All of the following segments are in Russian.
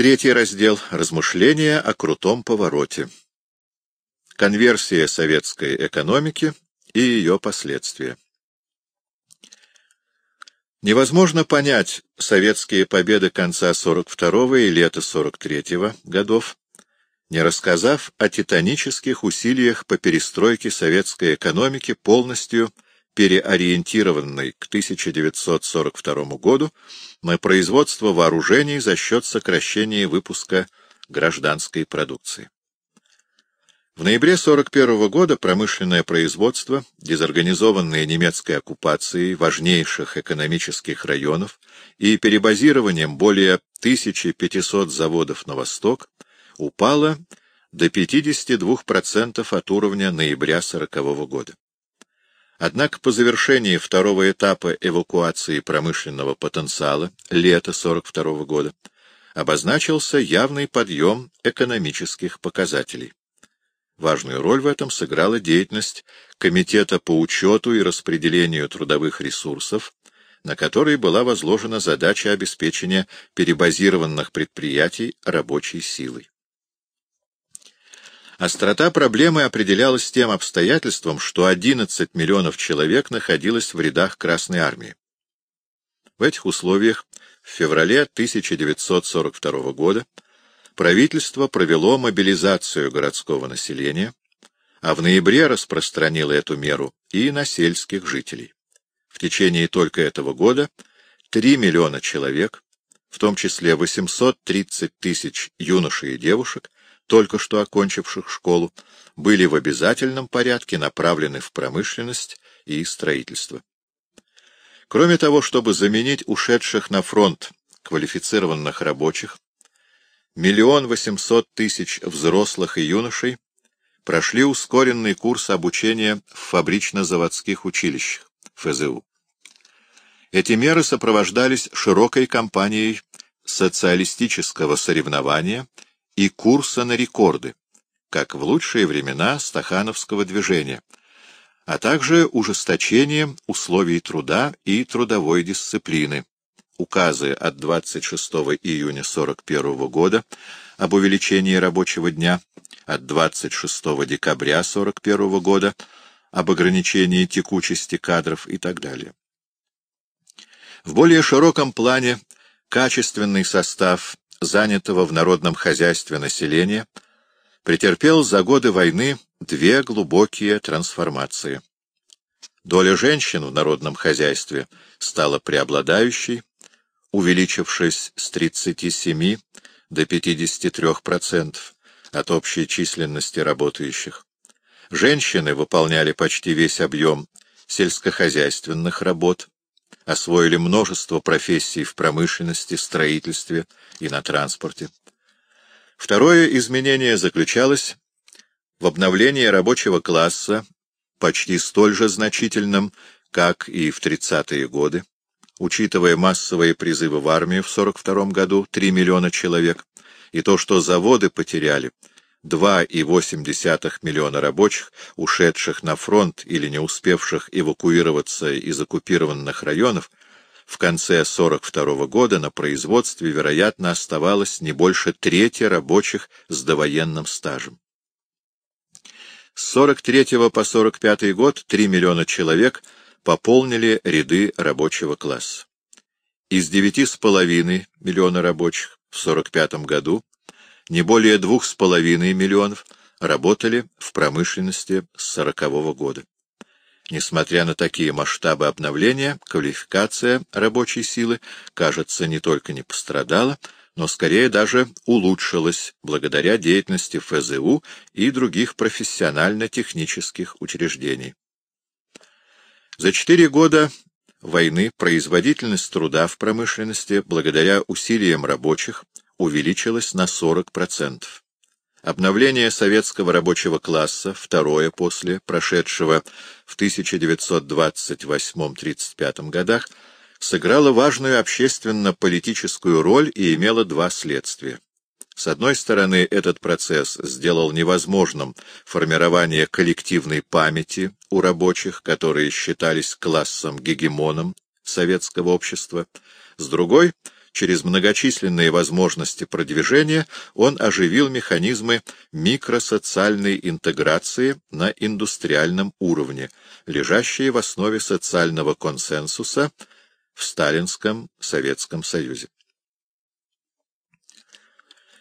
Третий раздел — размышления о крутом повороте. Конверсия советской экономики и ее последствия. Невозможно понять советские победы конца 42-го и лета 43-го годов, не рассказав о титанических усилиях по перестройке советской экономики, полностью переориентированной к 1942 году на производство вооружений за счет сокращения выпуска гражданской продукции. В ноябре 1941 года промышленное производство, дезорганизованное немецкой оккупацией важнейших экономических районов и перебазированием более 1500 заводов на восток, упало до 52% от уровня ноября 1940 года. Однако по завершении второго этапа эвакуации промышленного потенциала лета 1942 года обозначился явный подъем экономических показателей. Важную роль в этом сыграла деятельность Комитета по учету и распределению трудовых ресурсов, на который была возложена задача обеспечения перебазированных предприятий рабочей силой. Острота проблемы определялась тем обстоятельством, что 11 миллионов человек находилось в рядах Красной Армии. В этих условиях в феврале 1942 года правительство провело мобилизацию городского населения, а в ноябре распространило эту меру и на сельских жителей. В течение только этого года 3 миллиона человек, в том числе 830 тысяч юношей и девушек, только что окончивших школу, были в обязательном порядке направлены в промышленность и строительство. Кроме того, чтобы заменить ушедших на фронт квалифицированных рабочих, миллион восемьсот тысяч взрослых и юношей прошли ускоренный курс обучения в фабрично-заводских училищах, ФЗУ. Эти меры сопровождались широкой кампанией социалистического соревнования и курса на рекорды, как в лучшие времена стахановского движения, а также ужесточением условий труда и трудовой дисциплины, указы от 26 июня 1941 года об увеличении рабочего дня, от 26 декабря 1941 года об ограничении текучести кадров и так далее. В более широком плане качественный состав занятого в народном хозяйстве населения претерпел за годы войны две глубокие трансформации. Доля женщин в народном хозяйстве стала преобладающей, увеличившись с 37 до 53% от общей численности работающих. Женщины выполняли почти весь объем сельскохозяйственных работ, освоили множество профессий в промышленности, строительстве и на транспорте. Второе изменение заключалось в обновлении рабочего класса, почти столь же значительным, как и в 30-е годы, учитывая массовые призывы в армию в 42 году 3 миллиона человек, и то, что заводы потеряли 2,8 миллиона рабочих, ушедших на фронт или не успевших эвакуироваться из оккупированных районов, в конце 42 года на производстве, вероятно, оставалось не больше трети рабочих с довоенным стажем. С 43 по 45 год 3 миллиона человек пополнили ряды рабочего класса. Из 9,5 миллиона рабочих в 45 году не более 2,5 миллионов работали в промышленности с 40 -го года. Несмотря на такие масштабы обновления, квалификация рабочей силы, кажется, не только не пострадала, но скорее даже улучшилась благодаря деятельности ФЗУ и других профессионально-технических учреждений. За четыре года войны производительность труда в промышленности, благодаря усилиям рабочих, увеличилась на 40%. Обновление советского рабочего класса, второе после прошедшего в 1928-35 годах, сыграло важную общественно-политическую роль и имело два следствия. С одной стороны, этот процесс сделал невозможным формирование коллективной памяти у рабочих, которые считались классом-гегемоном советского общества. С другой, через многочисленные возможности продвижения он оживил механизмы микросоциальной интеграции на индустриальном уровне, лежащие в основе социального консенсуса в Сталинском Советском Союзе.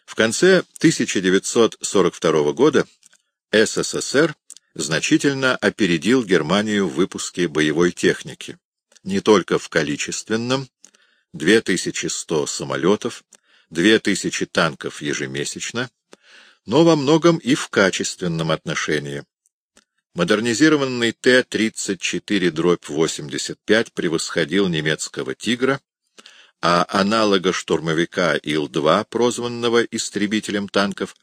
В конце 1942 года СССР значительно опередил Германию в выпуске боевой техники, не только в количественном, 2100 самолетов, 2000 танков ежемесячно, но во многом и в качественном отношении. Модернизированный Т-34-85 превосходил немецкого «Тигра», а аналога штурмовика Ил-2, прозванного истребителем танков,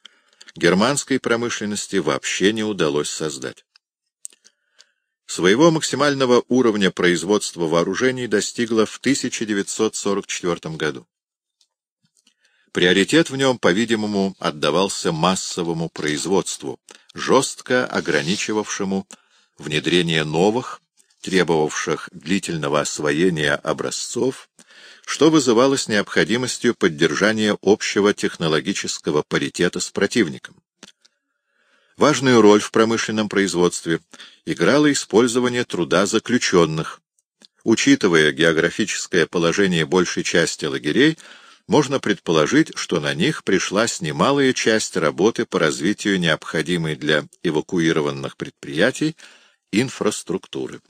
германской промышленности вообще не удалось создать. Своего максимального уровня производства вооружений достигло в 1944 году. Приоритет в нем, по-видимому, отдавался массовому производству, жестко ограничивавшему внедрение новых, требовавших длительного освоения образцов, что вызывалось необходимостью поддержания общего технологического паритета с противником. Важную роль в промышленном производстве играло использование труда заключенных. Учитывая географическое положение большей части лагерей, можно предположить, что на них пришлась немалая часть работы по развитию необходимой для эвакуированных предприятий инфраструктуры.